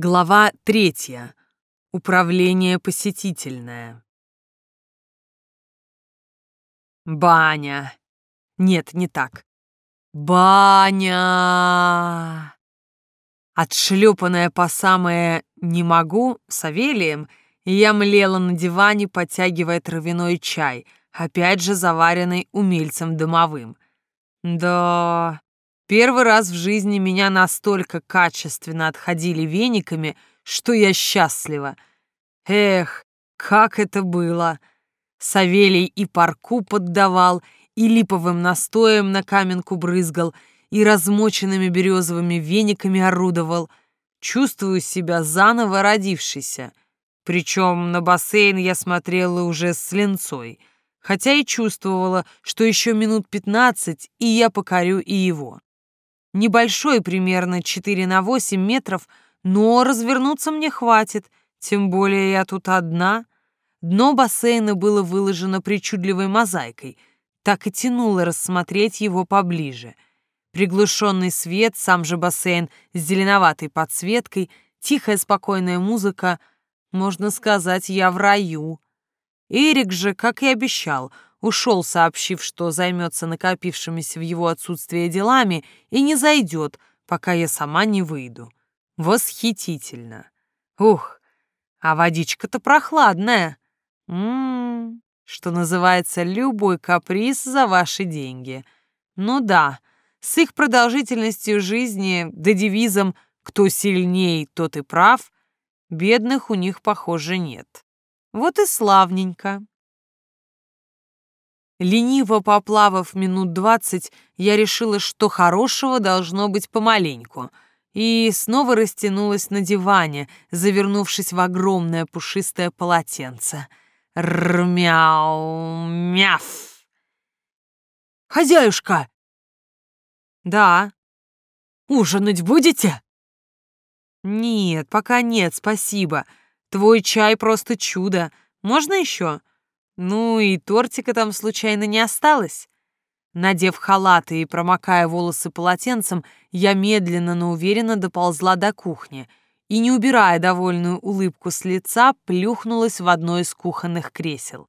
Глава третья. Управление посетительное. Баня. Нет, не так. Баня. Отшлепанная по самое «не могу» Савелием, я млела на диване, подтягивая травяной чай, опять же заваренный умельцем домовым. Да, Первый раз в жизни меня настолько качественно отходили вениками, что я счастлива. Эх, как это было! Савелий и парку поддавал, и липовым настоем на каменку брызгал, и размоченными березовыми вениками орудовал. Чувствую себя заново родившейся. Причем на бассейн я смотрела уже с линцой, хотя и чувствовала, что еще минут пятнадцать, и я покорю и его. Небольшой, примерно 4 на 8 метров, но развернуться мне хватит, тем более я тут одна. Дно бассейна было выложено причудливой мозаикой, так и тянуло рассмотреть его поближе. Приглушенный свет, сам же бассейн с зеленоватой подсветкой, тихая спокойная музыка. Можно сказать, я в раю. Эрик же, как и обещал, — ушел, сообщив, что займется накопившимися в его отсутствие делами и не зайдет, пока я сама не выйду. Восхитительно. Ух, а водичка-то прохладная. Ммм, что называется, любой каприз за ваши деньги. Ну да, с их продолжительностью жизни да девизом «кто сильней, тот и прав», бедных у них, похоже, нет. Вот и славненько. Лениво поплавав минут двадцать, я решила, что хорошего должно быть помаленьку, и снова растянулась на диване, завернувшись в огромное пушистое полотенце. Рмяу, мяв. «Хозяюшка!» «Да». «Ужинать будете?» «Нет, пока нет, спасибо. Твой чай просто чудо. Можно еще?» Ну и тортика там случайно не осталось? Надев халаты и промокая волосы полотенцем, я медленно, но уверенно доползла до кухни и, не убирая довольную улыбку с лица, плюхнулась в одно из кухонных кресел.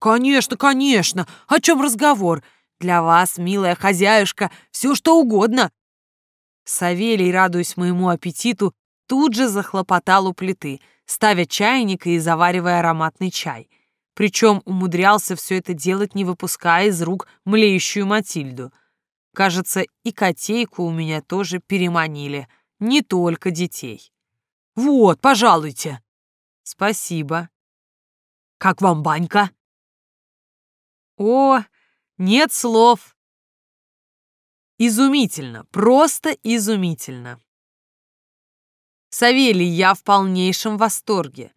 «Конечно, конечно! О чем разговор? Для вас, милая хозяюшка, все что угодно!» Савелий, радуясь моему аппетиту, тут же захлопотал у плиты, ставя чайник и заваривая ароматный чай причем умудрялся все это делать, не выпуская из рук млеющую Матильду. Кажется, и котейку у меня тоже переманили, не только детей. «Вот, пожалуйте!» «Спасибо». «Как вам банька?» «О, нет слов!» Изумительно, просто изумительно. Савелий, я в полнейшем восторге.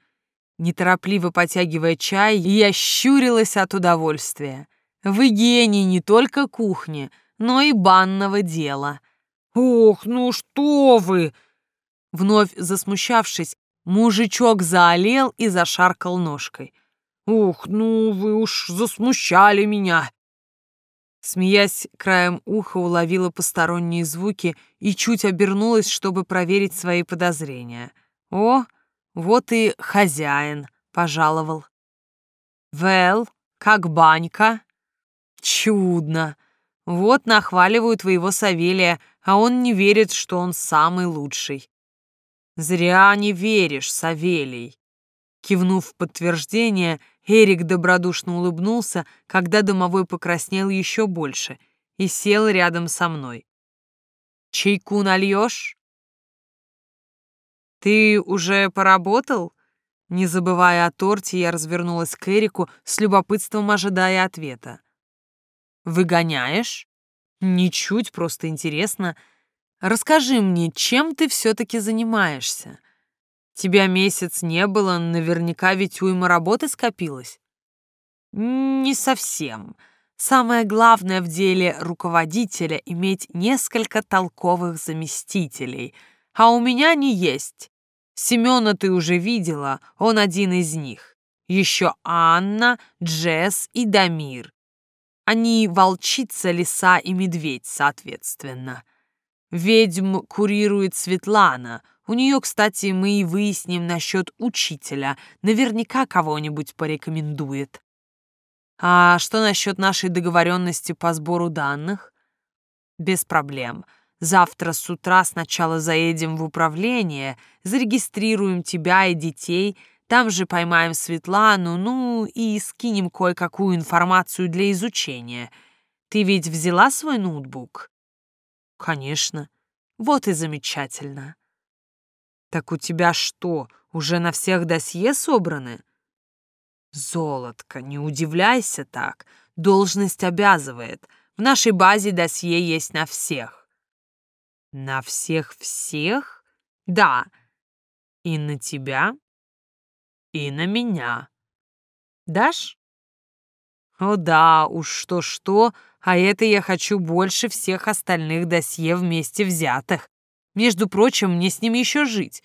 Неторопливо потягивая чай, я щурилась от удовольствия. Вы гений не только кухни, но и банного дела. «Ох, ну что вы!» Вновь засмущавшись, мужичок заолел и зашаркал ножкой. «Ух, ну вы уж засмущали меня!» Смеясь, краем уха уловила посторонние звуки и чуть обернулась, чтобы проверить свои подозрения. «О, вот и хозяин пожаловал. Вэл, как банька? Чудно. Вот нахваливаю твоего Савелия, а он не верит, что он самый лучший. Зря не веришь, Савелий. Кивнув в подтверждение, Эрик добродушно улыбнулся, когда домовой покраснел еще больше и сел рядом со мной. «Чайку нальешь?» «Ты уже поработал?» Не забывая о торте, я развернулась к Эрику с любопытством ожидая ответа. «Выгоняешь?» «Ничуть, просто интересно. Расскажи мне, чем ты все-таки занимаешься? Тебя месяц не было, наверняка ведь уйма работы скопилась?» «Не совсем. Самое главное в деле руководителя — иметь несколько толковых заместителей, а у меня не есть. Семена ты уже видела, он один из них. Еще Анна, Джесс и Дамир. Они волчица, лиса и медведь, соответственно. Ведьм курирует Светлана, У нее, кстати, мы и выясним насчет учителя. Наверняка кого-нибудь порекомендует. А что насчет нашей договоренности по сбору данных? Без проблем. Завтра с утра сначала заедем в управление, зарегистрируем тебя и детей, там же поймаем Светлану, ну и скинем кое-какую информацию для изучения. Ты ведь взяла свой ноутбук? Конечно. Вот и замечательно. Так у тебя что, уже на всех досье собраны? Золотко, не удивляйся так. Должность обязывает. В нашей базе досье есть на всех. На всех-всех? Да. И на тебя, и на меня. Дашь? О да, уж что-что, а это я хочу больше всех остальных досье вместе взятых. Между прочим, мне с ними еще жить.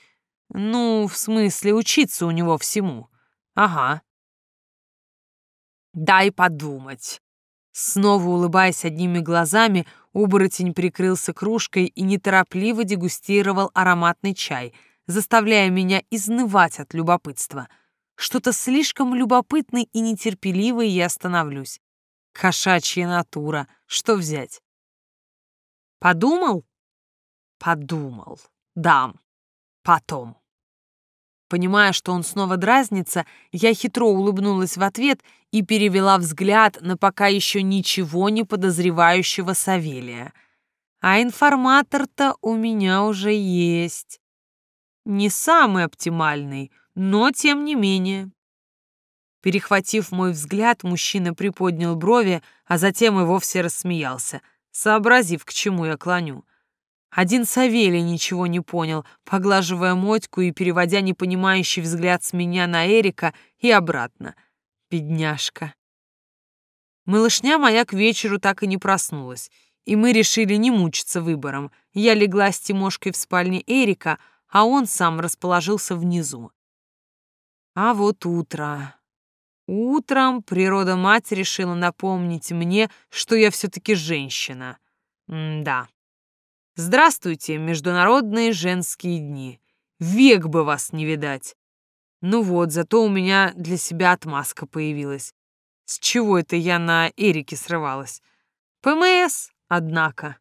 Ну, в смысле, учиться у него всему. Ага. Дай подумать. Снова улыбаясь одними глазами, оборотень прикрылся кружкой и неторопливо дегустировал ароматный чай, заставляя меня изнывать от любопытства. Что-то слишком любопытный и нетерпеливый я остановлюсь. Кошачья натура, что взять? Подумал? Подумал. Дам. Потом. Понимая, что он снова дразнится, я хитро улыбнулась в ответ и перевела взгляд на пока еще ничего не подозревающего Савелия. А информатор-то у меня уже есть. Не самый оптимальный, но тем не менее. Перехватив мой взгляд, мужчина приподнял брови, а затем и вовсе рассмеялся, сообразив, к чему я клоню. Один Савелий ничего не понял, поглаживая мотьку и переводя непонимающий взгляд с меня на Эрика и обратно. Бедняжка. Малышня моя к вечеру так и не проснулась, и мы решили не мучиться выбором. Я легла с Тимошкой в спальне Эрика, а он сам расположился внизу. А вот утро. Утром природа-мать решила напомнить мне, что я все-таки женщина. М да. Здравствуйте, международные женские дни. Век бы вас не видать. Ну вот, зато у меня для себя отмазка появилась. С чего это я на Эрике срывалась? ПМС, однако.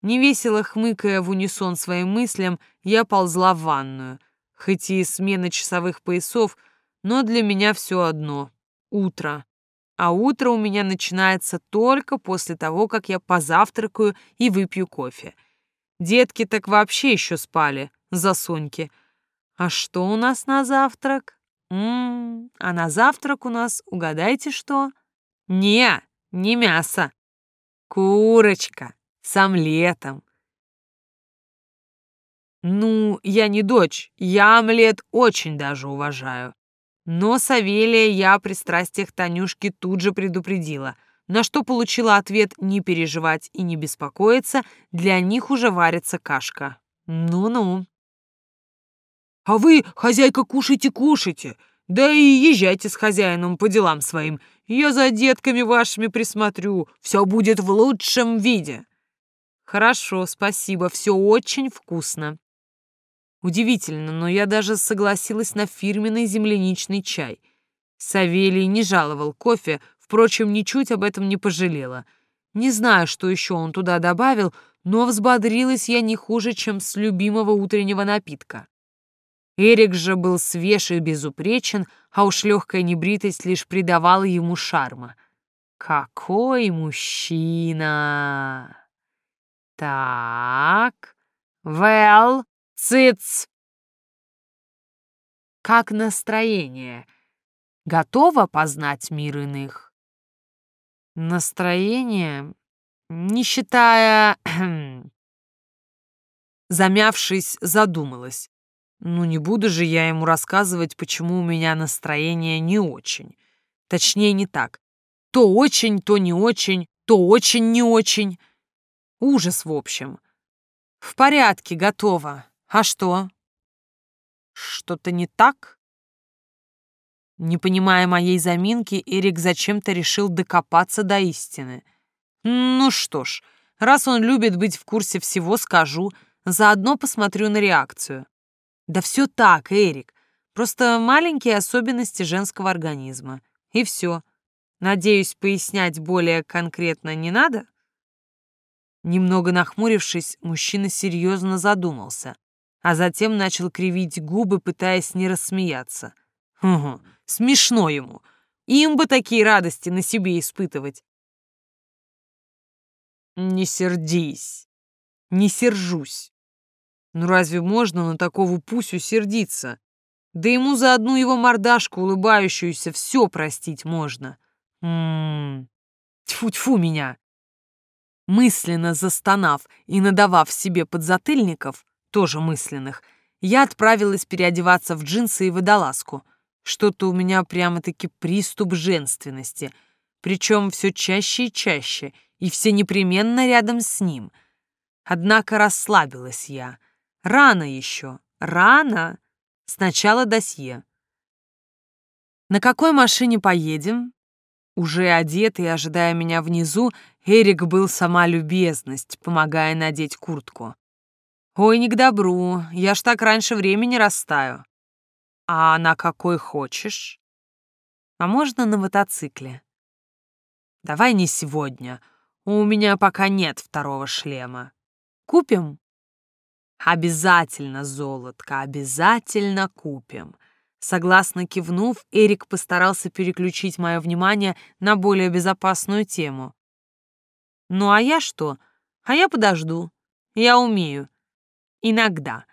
Невесело хмыкая в унисон своим мыслям, я ползла в ванную. Хоть и смена часовых поясов, но для меня все одно — утро. А утро у меня начинается только после того, как я позавтракаю и выпью кофе — Детки так вообще еще спали, засуньки. А что у нас на завтрак? М а на завтрак у нас, угадайте что? Не, не мясо. Курочка с омлетом. Ну, я не дочь, я омлет очень даже уважаю. Но Савелия я о пристрастиях Танюшки тут же предупредила — на что получила ответ не переживать и не беспокоиться, для них уже варится кашка. Ну-ну. «А вы, хозяйка, кушайте, кушайте, да и езжайте с хозяином по делам своим. Я за детками вашими присмотрю, все будет в лучшем виде». «Хорошо, спасибо, все очень вкусно». Удивительно, но я даже согласилась на фирменный земляничный чай. Савелий не жаловал кофе, Впрочем, ничуть об этом не пожалела. Не знаю, что еще он туда добавил, но взбодрилась я не хуже, чем с любимого утреннего напитка. Эрик же был свеж и безупречен, а уж легкая небритость лишь придавала ему шарма. Какой мужчина! Так, Вэл, циц! Как настроение? Готова познать мир иных? Настроение, не считая... Замявшись, задумалась. Ну не буду же я ему рассказывать, почему у меня настроение не очень. Точнее, не так. То очень, то не очень, то очень не очень. Ужас, в общем. В порядке, готово. А что? Что-то не так? Не понимая моей заминки, Эрик зачем-то решил докопаться до истины. Ну что ж, раз он любит быть в курсе всего, скажу, заодно посмотрю на реакцию. Да все так, Эрик. Просто маленькие особенности женского организма. И все. Надеюсь, пояснять более конкретно не надо? Немного нахмурившись, мужчина серьезно задумался, а затем начал кривить губы, пытаясь не рассмеяться. Угу, смешно ему. Им бы такие радости на себе испытывать. Не сердись. Не сержусь. Ну разве можно на такого пусю сердиться? Да ему за одну его мордашку улыбающуюся все простить можно. Ммм, тьфу-тьфу меня. Мысленно застонав и надавав себе подзатыльников, тоже мысленных, я отправилась переодеваться в джинсы и водолазку. Что-то у меня прямо-таки приступ женственности, причем все чаще и чаще, и все непременно рядом с ним. Однако расслабилась я. Рано еще, рано. Сначала досье. «На какой машине поедем?» Уже одетый, ожидая меня внизу, Эрик был сама любезность, помогая надеть куртку. «Ой, не к добру, я ж так раньше времени растаю». «А на какой хочешь?» «А можно на мотоцикле?» «Давай не сегодня, у меня пока нет второго шлема. Купим?» «Обязательно, золотко, обязательно купим». Согласно кивнув, Эрик постарался переключить мое внимание на более безопасную тему. «Ну а я что? А я подожду. Я умею. Иногда.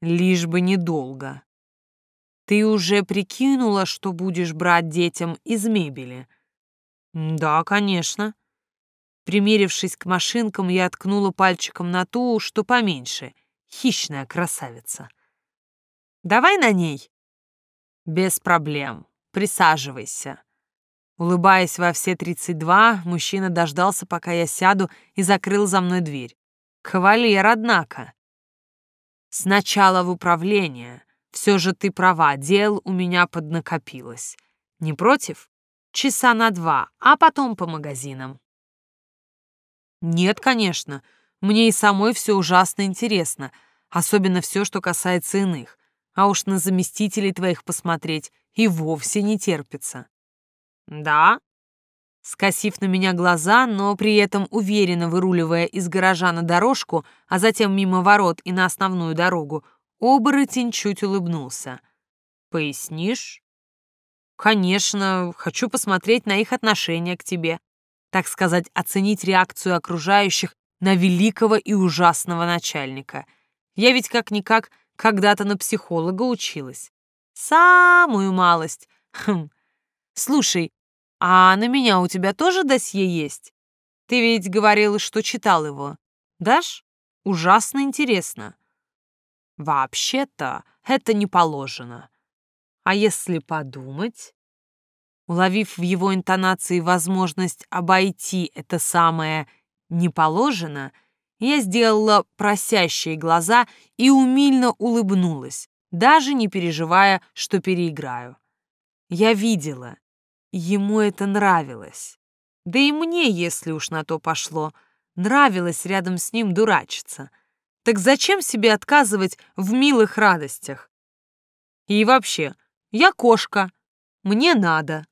Лишь бы недолго. Ты уже прикинула, что будешь брать детям из мебели?» «Да, конечно». Примерившись к машинкам, я ткнула пальчиком на ту, что поменьше — хищная красавица. Давай на ней. Без проблем. Присаживайся. Улыбаясь во все тридцать два, мужчина дождался, пока я сяду, и закрыл за мной дверь. Кавалер, однако. Сначала в управление. Все же ты права, дел у меня поднакопилось. Не против? Часа на два, а потом по магазинам. Нет, конечно. Мне и самой все ужасно интересно, особенно все, что касается иных. А уж на заместителей твоих посмотреть и вовсе не терпится. Да? Скосив на меня глаза, но при этом уверенно выруливая из гаража на дорожку, а затем мимо ворот и на основную дорогу, оборотень чуть улыбнулся. «Пояснишь?» «Конечно, хочу посмотреть на их отношение к тебе. Так сказать, оценить реакцию окружающих на великого и ужасного начальника. Я ведь как-никак когда-то на психолога училась. Самую малость. Хм. Слушай, а на меня у тебя тоже досье есть? Ты ведь говорил, что читал его. Дашь? Ужасно интересно. Вообще-то это не положено. А если подумать? Уловив в его интонации возможность обойти это самое не положено, я сделала просящие глаза и умильно улыбнулась, даже не переживая, что переиграю. Я видела, ему это нравилось. Да и мне, если уж на то пошло, нравилось рядом с ним дурачиться. Так зачем себе отказывать в милых радостях? И вообще, я кошка, мне надо.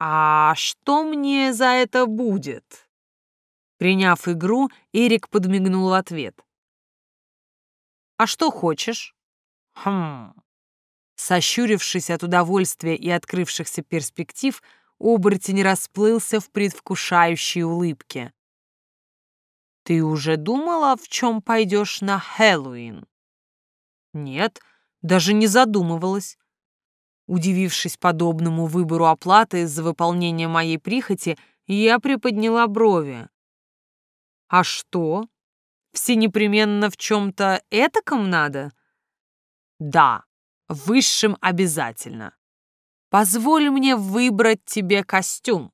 «А что мне за это будет?» Приняв игру, Эрик подмигнул в ответ. «А что хочешь?» «Хм...» Сощурившись от удовольствия и открывшихся перспектив, оборотень расплылся в предвкушающей улыбке. «Ты уже думала, в чем пойдешь на Хэллоуин?» «Нет, даже не задумывалась. Удивившись подобному выбору оплаты за выполнение моей прихоти, я приподняла брови. «А что? Все непременно в чем-то этаком надо?» «Да, высшим обязательно. Позволь мне выбрать тебе костюм.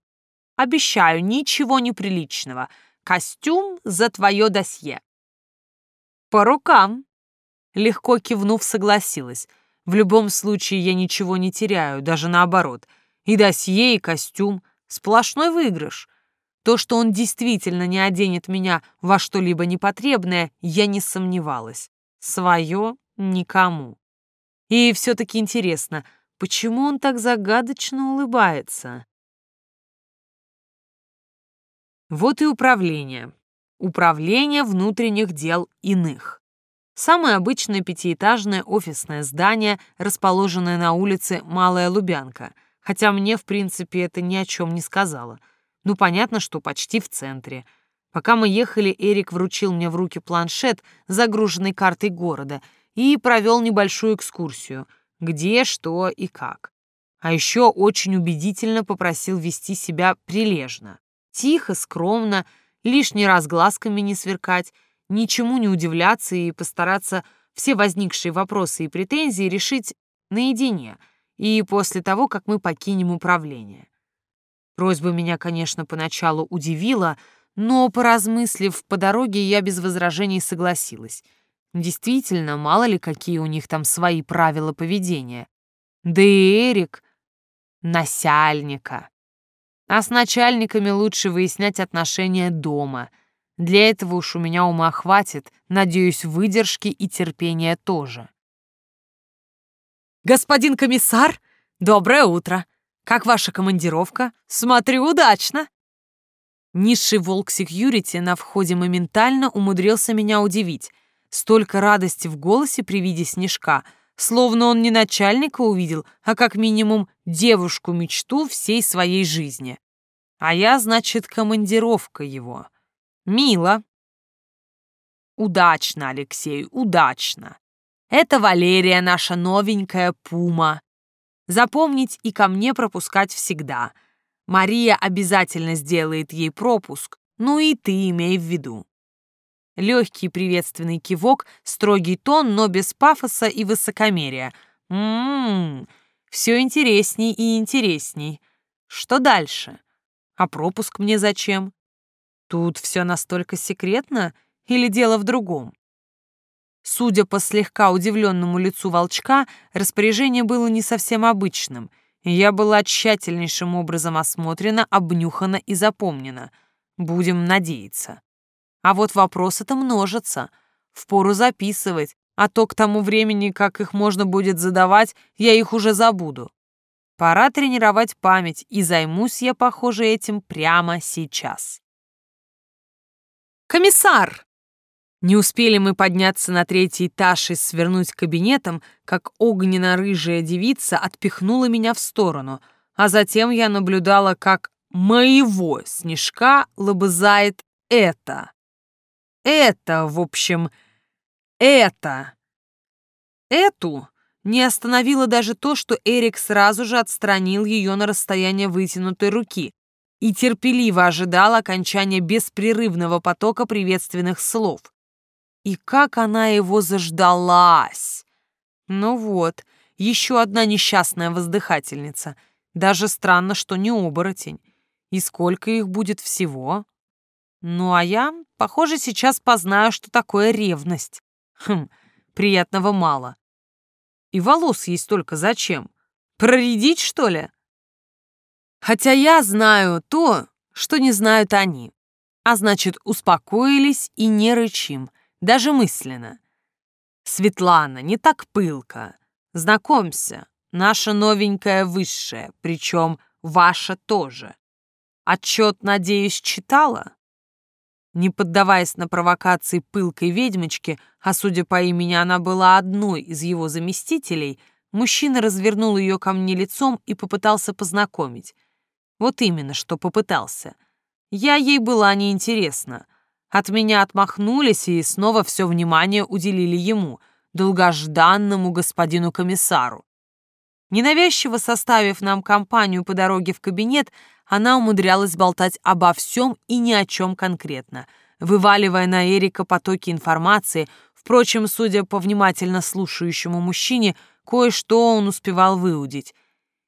Обещаю, ничего неприличного. Костюм за твое досье». «По рукам», — легко кивнув, согласилась — в любом случае я ничего не теряю, даже наоборот. И досье, и костюм — сплошной выигрыш. То, что он действительно не оденет меня во что-либо непотребное, я не сомневалась. свое никому. И все-таки интересно, почему он так загадочно улыбается? Вот и управление. Управление внутренних дел иных. Самое обычное пятиэтажное офисное здание, расположенное на улице Малая Лубянка, хотя мне, в принципе, это ни о чем не сказала. Ну, понятно, что почти в центре. Пока мы ехали, Эрик вручил мне в руки планшет, загруженный картой города, и провел небольшую экскурсию, где, что и как. А еще очень убедительно попросил вести себя прилежно. Тихо, скромно, лишний раз глазками не сверкать, ничему не удивляться и постараться все возникшие вопросы и претензии решить наедине и после того, как мы покинем управление. Просьба меня, конечно, поначалу удивила, но, поразмыслив по дороге, я без возражений согласилась. Действительно, мало ли какие у них там свои правила поведения. Да и Эрик — насяльника. А с начальниками лучше выяснять отношения дома. Для этого уж у меня ума хватит, надеюсь, выдержки и терпения тоже. «Господин комиссар, доброе утро! Как ваша командировка? Смотрю, удачно!» Низший волк секьюрити на входе моментально умудрился меня удивить. Столько радости в голосе при виде снежка — словно он не начальника увидел, а как минимум девушку-мечту всей своей жизни. А я, значит, командировка его. Мило. Удачно, Алексей, удачно. Это Валерия, наша новенькая пума. Запомнить и ко мне пропускать всегда. Мария обязательно сделает ей пропуск, ну и ты имей в виду. Легкий приветственный кивок, строгий тон, но без пафоса и высокомерия. Ммм, все интересней и интересней. Что дальше? А пропуск мне зачем? Тут все настолько секретно или дело в другом? Судя по слегка удивленному лицу волчка, распоряжение было не совсем обычным. Я была тщательнейшим образом осмотрена, обнюхана и запомнена. Будем надеяться. А вот вопросы-то множатся. Впору записывать, а то к тому времени, как их можно будет задавать, я их уже забуду. Пора тренировать память, и займусь я, похоже, этим прямо сейчас. «Комиссар!» Не успели мы подняться на третий этаж и свернуть к кабинетам, как огненно-рыжая девица отпихнула меня в сторону, а затем я наблюдала, как моего снежка лобызает это. Это, в общем, это. Эту не остановило даже то, что Эрик сразу же отстранил ее на расстояние вытянутой руки и терпеливо ожидал окончания беспрерывного потока приветственных слов. И как она его заждалась! Ну вот, еще одна несчастная воздыхательница. Даже странно, что не оборотень. И сколько их будет всего? Ну а я, похоже, сейчас познаю, что такое ревность. Хм, приятного мало. И волос есть только зачем? Проредить, что ли? Хотя я знаю то, что не знают они. А значит, успокоились и не рычим, даже мысленно. Светлана, не так пылко. Знакомься, наша новенькая высшая, причем ваша тоже. Отчет, надеюсь, читала? Не поддаваясь на провокации пылкой ведьмочки, а судя по имени она была одной из его заместителей, мужчина развернул ее ко мне лицом и попытался познакомить. Вот именно, что попытался. Я ей была неинтересна. От меня отмахнулись и снова все внимание уделили ему, долгожданному господину комиссару. Ненавязчиво составив нам компанию по дороге в кабинет, она умудрялась болтать обо всем и ни о чем конкретно, вываливая на Эрика потоки информации, впрочем, судя по внимательно слушающему мужчине, кое-что он успевал выудить.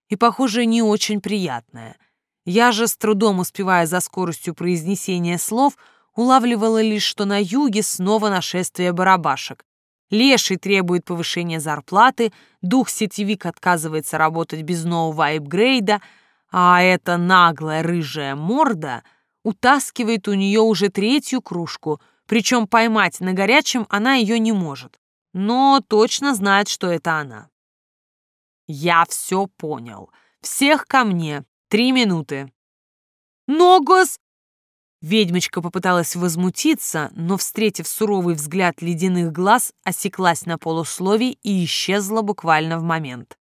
И, похоже, не очень приятное. Я же, с трудом успевая за скоростью произнесения слов, улавливала лишь, что на юге снова нашествие барабашек. Леший требует повышения зарплаты, дух-сетевик отказывается работать без нового апгрейда — а эта наглая рыжая морда утаскивает у нее уже третью кружку, причем поймать на горячем она ее не может. но точно знает, что это она. «Я все понял. Всех ко мне. Три минуты». «Но, гос...» Ведьмочка попыталась возмутиться, но, встретив суровый взгляд ледяных глаз, осеклась на полусловии и исчезла буквально в момент.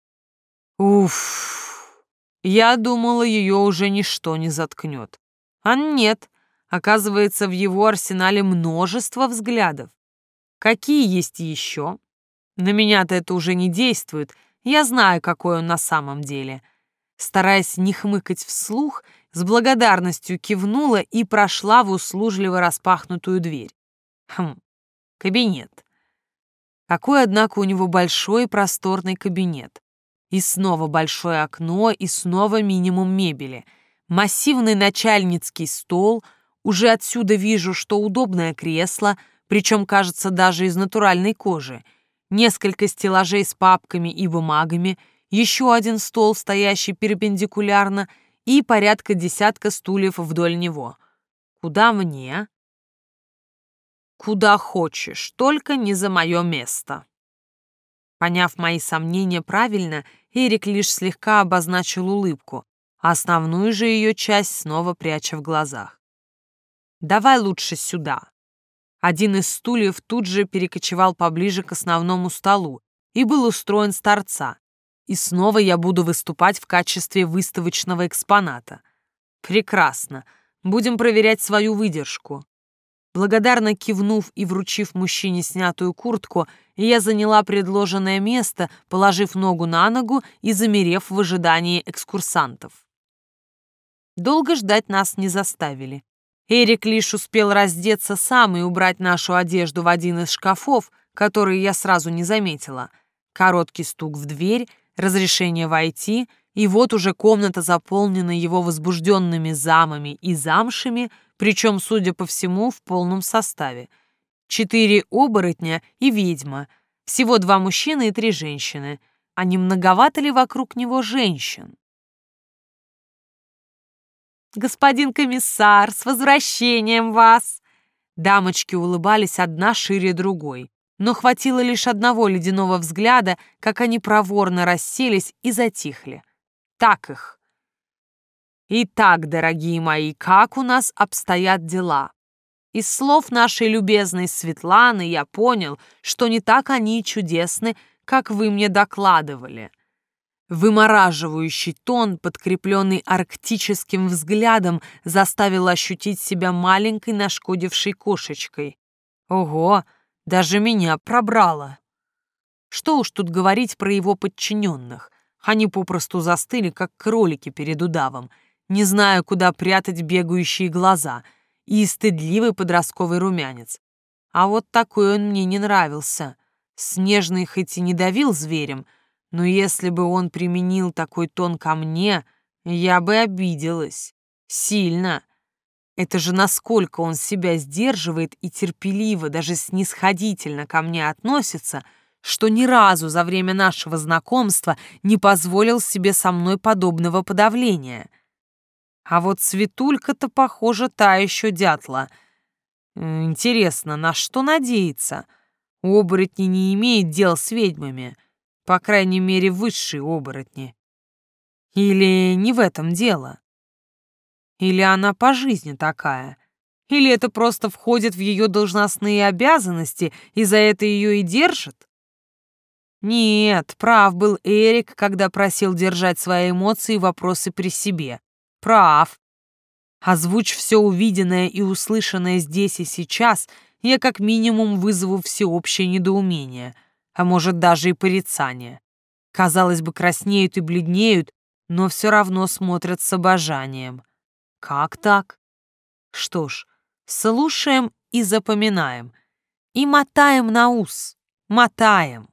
Уф, я думала, ее уже ничто не заткнет. А нет, оказывается, в его арсенале множество взглядов. Какие есть еще? На меня-то это уже не действует, я знаю, какой он на самом деле. Стараясь не хмыкать вслух, с благодарностью кивнула и прошла в услужливо распахнутую дверь. Хм, кабинет. Какой, однако, у него большой и просторный кабинет. И снова большое окно, и снова минимум мебели. Массивный начальницкий стол. Уже отсюда вижу, что удобное кресло, причем, кажется, даже из натуральной кожи. Несколько стеллажей с папками и бумагами, еще один стол, стоящий перпендикулярно — и порядка десятка стульев вдоль него. Куда мне? Куда хочешь, только не за мое место. Поняв мои сомнения правильно, Эрик лишь слегка обозначил улыбку, а основную же ее часть снова пряча в глазах. «Давай лучше сюда». Один из стульев тут же перекочевал поближе к основному столу и был устроен с торца, и снова я буду выступать в качестве выставочного экспоната. Прекрасно. Будем проверять свою выдержку. Благодарно кивнув и вручив мужчине снятую куртку, я заняла предложенное место, положив ногу на ногу и замерев в ожидании экскурсантов. Долго ждать нас не заставили. Эрик лишь успел раздеться сам и убрать нашу одежду в один из шкафов, которые я сразу не заметила. Короткий стук в дверь, разрешение войти, и вот уже комната заполнена его возбужденными замами и замшами, причем, судя по всему, в полном составе. Четыре оборотня и ведьма, всего два мужчины и три женщины. А не многовато ли вокруг него женщин? «Господин комиссар, с возвращением вас!» Дамочки улыбались одна шире другой но хватило лишь одного ледяного взгляда, как они проворно расселись и затихли. Так их. Итак, дорогие мои, как у нас обстоят дела? Из слов нашей любезной Светланы я понял, что не так они чудесны, как вы мне докладывали. Вымораживающий тон, подкрепленный арктическим взглядом, заставил ощутить себя маленькой нашкодившей кошечкой. Ого! Даже меня пробрало. Что уж тут говорить про его подчиненных. Они попросту застыли, как кролики перед удавом, не зная, куда прятать бегающие глаза, и стыдливый подростковый румянец. А вот такой он мне не нравился. Снежный хоть и не давил зверем, но если бы он применил такой тон ко мне, я бы обиделась. Сильно. Это же насколько он себя сдерживает и терпеливо, даже снисходительно ко мне относится, что ни разу за время нашего знакомства не позволил себе со мной подобного подавления. А вот Светулька-то, похоже, та еще дятла. Интересно, на что надеяться? Оборотни не имеют дел с ведьмами, по крайней мере, высшие оборотни. Или не в этом дело? Или она по жизни такая? Или это просто входит в ее должностные обязанности, и за это ее и держат? Нет, прав был Эрик, когда просил держать свои эмоции и вопросы при себе. Прав. Озвучь все увиденное и услышанное здесь и сейчас, я как минимум вызову всеобщее недоумение, а может даже и порицание. Казалось бы, краснеют и бледнеют, но все равно смотрят с обожанием. Как так? Что ж, слушаем и запоминаем. И мотаем на ус. Мотаем.